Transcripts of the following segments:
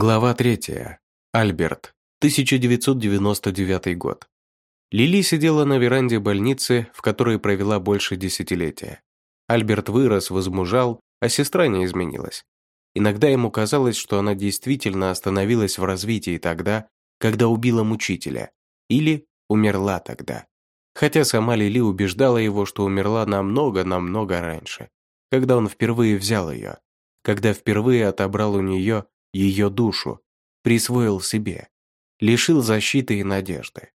Глава 3. Альберт. 1999 год. Лили сидела на веранде больницы, в которой провела больше десятилетия. Альберт вырос, возмужал, а сестра не изменилась. Иногда ему казалось, что она действительно остановилась в развитии тогда, когда убила мучителя, или умерла тогда. Хотя сама Лили убеждала его, что умерла намного-намного раньше, когда он впервые взял ее, когда впервые отобрал у нее ее душу, присвоил себе, лишил защиты и надежды.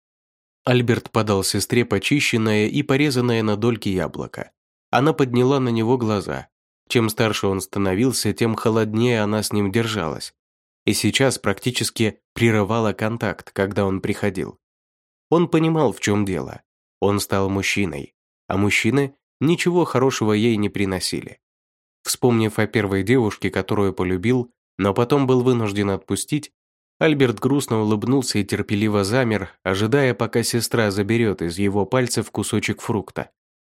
Альберт подал сестре почищенное и порезанное на дольки яблоко. Она подняла на него глаза. Чем старше он становился, тем холоднее она с ним держалась. И сейчас практически прерывала контакт, когда он приходил. Он понимал, в чем дело. Он стал мужчиной, а мужчины ничего хорошего ей не приносили. Вспомнив о первой девушке, которую полюбил, но потом был вынужден отпустить, Альберт грустно улыбнулся и терпеливо замер, ожидая, пока сестра заберет из его пальцев кусочек фрукта.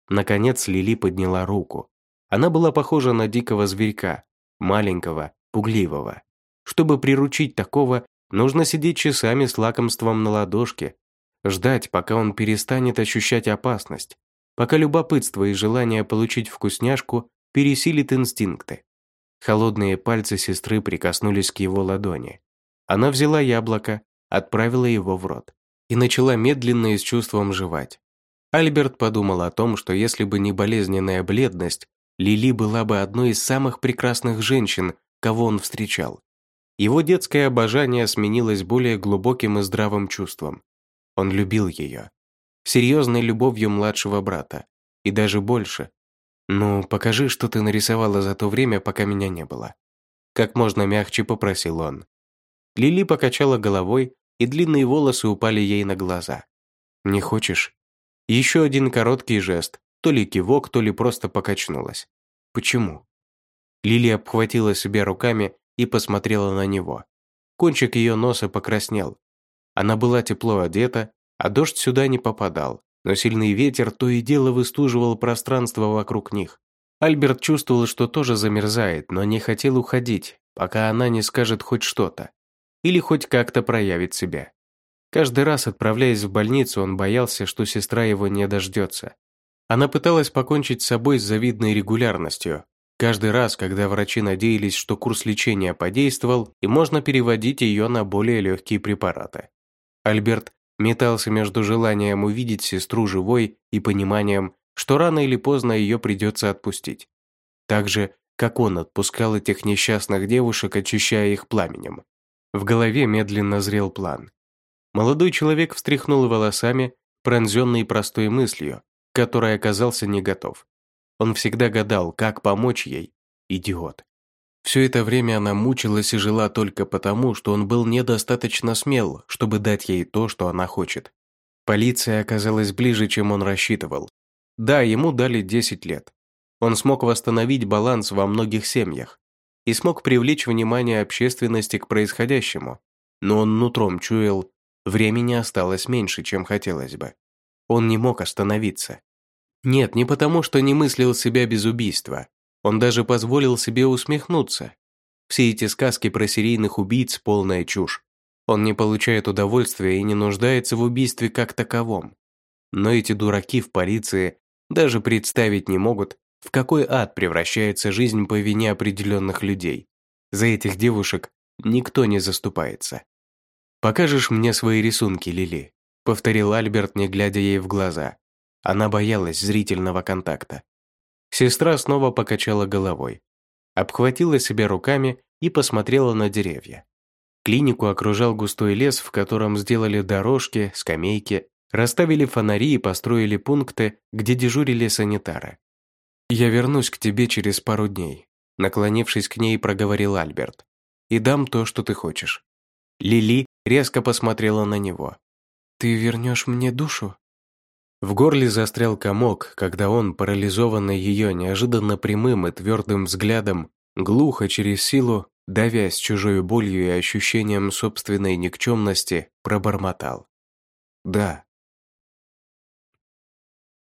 Наконец Лили подняла руку. Она была похожа на дикого зверька, маленького, пугливого. Чтобы приручить такого, нужно сидеть часами с лакомством на ладошке, ждать, пока он перестанет ощущать опасность, пока любопытство и желание получить вкусняшку пересилит инстинкты. Холодные пальцы сестры прикоснулись к его ладони. Она взяла яблоко, отправила его в рот и начала медленно и с чувством жевать. Альберт подумал о том, что если бы не болезненная бледность, Лили была бы одной из самых прекрасных женщин, кого он встречал. Его детское обожание сменилось более глубоким и здравым чувством. Он любил ее. Серьезной любовью младшего брата. И даже больше, «Ну, покажи, что ты нарисовала за то время, пока меня не было». Как можно мягче попросил он. Лили покачала головой, и длинные волосы упали ей на глаза. «Не хочешь?» Еще один короткий жест, то ли кивок, то ли просто покачнулась. «Почему?» Лили обхватила себя руками и посмотрела на него. Кончик ее носа покраснел. Она была тепло одета, а дождь сюда не попадал, но сильный ветер то и дело выстуживал пространство вокруг них. Альберт чувствовал, что тоже замерзает, но не хотел уходить, пока она не скажет хоть что-то. Или хоть как-то проявит себя. Каждый раз, отправляясь в больницу, он боялся, что сестра его не дождется. Она пыталась покончить с собой с завидной регулярностью. Каждый раз, когда врачи надеялись, что курс лечения подействовал, и можно переводить ее на более легкие препараты. Альберт метался между желанием увидеть сестру живой и пониманием, что рано или поздно ее придется отпустить. Так же, как он отпускал этих несчастных девушек, очищая их пламенем. В голове медленно зрел план. Молодой человек встряхнул волосами, пронзенный простой мыслью, которой оказался не готов. Он всегда гадал, как помочь ей. Идиот. Все это время она мучилась и жила только потому, что он был недостаточно смел, чтобы дать ей то, что она хочет. Полиция оказалась ближе, чем он рассчитывал. Да, ему дали 10 лет. Он смог восстановить баланс во многих семьях и смог привлечь внимание общественности к происходящему. Но он нутром чуял, времени осталось меньше, чем хотелось бы. Он не мог остановиться. Нет, не потому, что не мыслил себя без убийства, он даже позволил себе усмехнуться. Все эти сказки про серийных убийц – полная чушь. Он не получает удовольствия и не нуждается в убийстве как таковом. Но эти дураки в полиции даже представить не могут, в какой ад превращается жизнь по вине определенных людей. За этих девушек никто не заступается. «Покажешь мне свои рисунки, Лили», – повторил Альберт, не глядя ей в глаза. Она боялась зрительного контакта. Сестра снова покачала головой, обхватила себя руками и посмотрела на деревья. Клинику окружал густой лес, в котором сделали дорожки, скамейки, расставили фонари и построили пункты, где дежурили санитары. «Я вернусь к тебе через пару дней», наклонившись к ней, проговорил Альберт. «И дам то, что ты хочешь». Лили резко посмотрела на него. «Ты вернешь мне душу?» В горле застрял комок, когда он, парализованный ее неожиданно прямым и твердым взглядом, глухо через силу, давясь чужой болью и ощущением собственной никчемности, пробормотал. «Да».